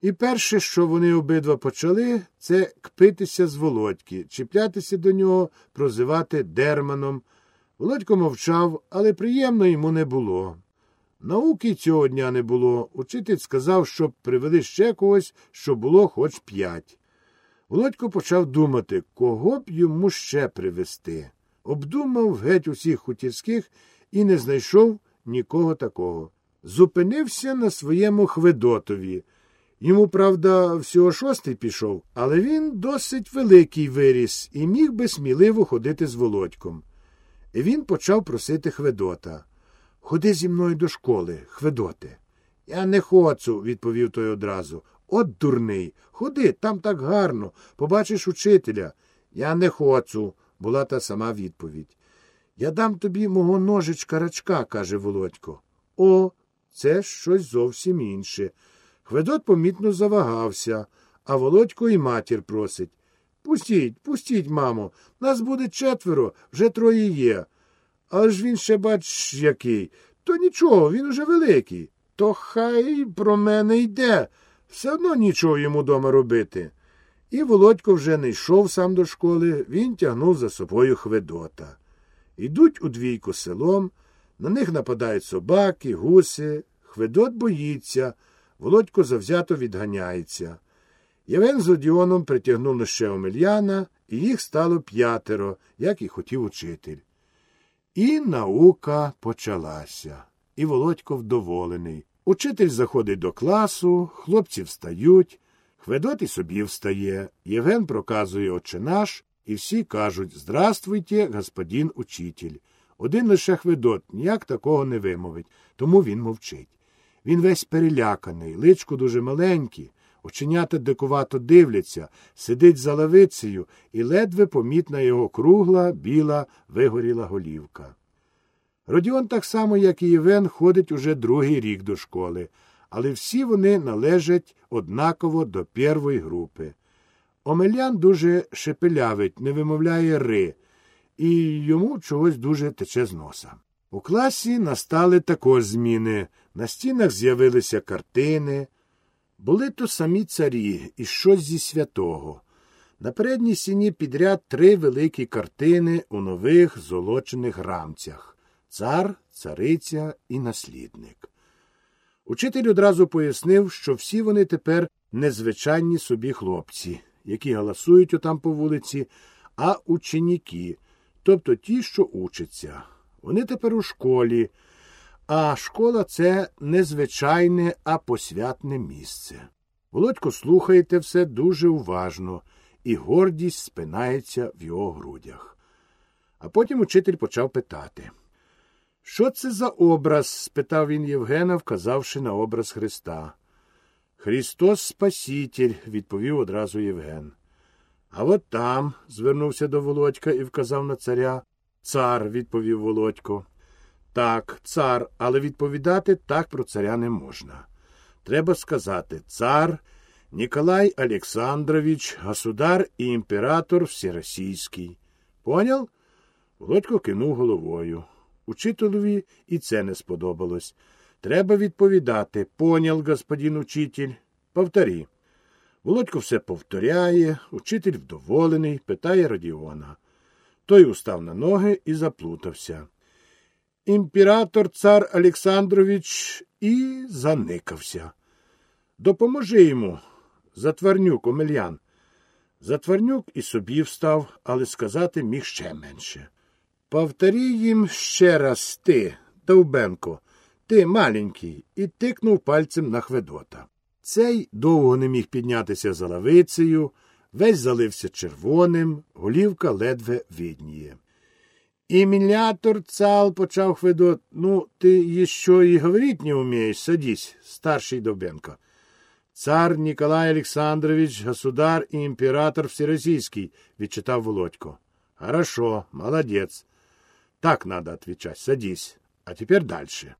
І перше, що вони обидва почали, це кпитися з Володьки, чіплятися до нього, прозивати дерманом. Володько мовчав, але приємно йому не було. Науки цього дня не було. Учитель сказав, щоб привели ще когось, щоб було хоч п'ять. Володько почав думати, кого б йому ще привезти. Обдумав геть усіх хутірських і не знайшов нікого такого. Зупинився на своєму Хведотові. Йому, правда, всього шостий пішов, але він досить великий виріс і міг би сміливо ходити з Володьком. І він почав просити Хведота. Ходи зі мною до школи, Хведоте. Я не хочу, відповів той одразу. От дурний. Ходи, там так гарно. Побачиш учителя. Я не хочу, була та сама відповідь. Я дам тобі мого ножичка рачка, каже Володько. О, це щось зовсім інше. Хведот помітно завагався, а Володько і матір просить. Пустіть, пустіть, мамо, нас буде четверо, вже троє є. Але ж він ще бач, який. То нічого, він уже великий. То хай про мене йде. Все одно нічого йому дома робити. І Володько вже не йшов сам до школи, він тягнув за собою Хведота. Йдуть у двійку селом, на них нападають собаки, гуси. Хведот боїться, Володько завзято відганяється. Євен з Одіоном притягнули ще Омельяна, і їх стало п'ятеро, як і хотів учитель. І наука почалася, і Володько вдоволений. Учитель заходить до класу, хлопці встають, Хведот і собі встає, Євген проказує «Отче наш, і всі кажуть Здравствуйте, господин учитель. Один лише Хведот ніяк такого не вимовить, тому він мовчить. Він весь переляканий, личко дуже маленькі, оченята дикувато дивляться, сидить за лавицею, і ледве помітна його кругла, біла, вигоріла голівка. Родіон так само, як і Євен, ходить уже другий рік до школи, але всі вони належать однаково до першої групи. Омелян дуже шепелявить, не вимовляє ри, і йому чогось дуже тече з носа. У класі настали також зміни. На стінах з'явилися картини. Були то самі царі і щось зі святого. На передній стіні підряд три великі картини у нових золочених рамцях цар, цариця і наслідник. Учитель одразу пояснив, що всі вони тепер незвичайні собі хлопці, які галасують отам по вулиці, а ученіки, тобто ті, що учаться. Вони тепер у школі, а школа це не звичайне, а посвятне місце. Володько слухаєте все дуже уважно, і гордість спинається в його грудях. А потім учитель почав питати. Що це за образ? спитав він Євгена, вказавши на образ Христа. Христос Спаситель, відповів одразу Євген. А от там, звернувся до Володька і вказав на царя. Цар, відповів Володько. Так, цар, але відповідати так про царя не можна. Треба сказати цар Ніколай Олександрович, государ і імператор всеросійський. Поняв? Володько кинув головою. Учителеві і це не сподобалось. Треба відповідати. Понял, господин учитель. Повторі. Володько все повторяє, учитель вдоволений, питає Радіона. Той устав на ноги і заплутався. Імператор цар Олександрович і заникався. Допоможи йому, затварнюк Омельян. Затварнюк і собі встав, але сказати міг ще менше. Повторі їм ще раз ти, Довбенко, ти маленький, і тикнув пальцем на Хведота. Цей довго не міг піднятися за лавицею, весь залився червоним, голівка ледве видніє. Імілятор цал, почав Хведот. Ну, ти еще и говорить не умеешь, садись, старший Довбенко. Цар Николай Александрович, государ и император всероссийский, відчитав Володько. Хорошо, молодец. Так надо отвечать, садись. А теперь дальше.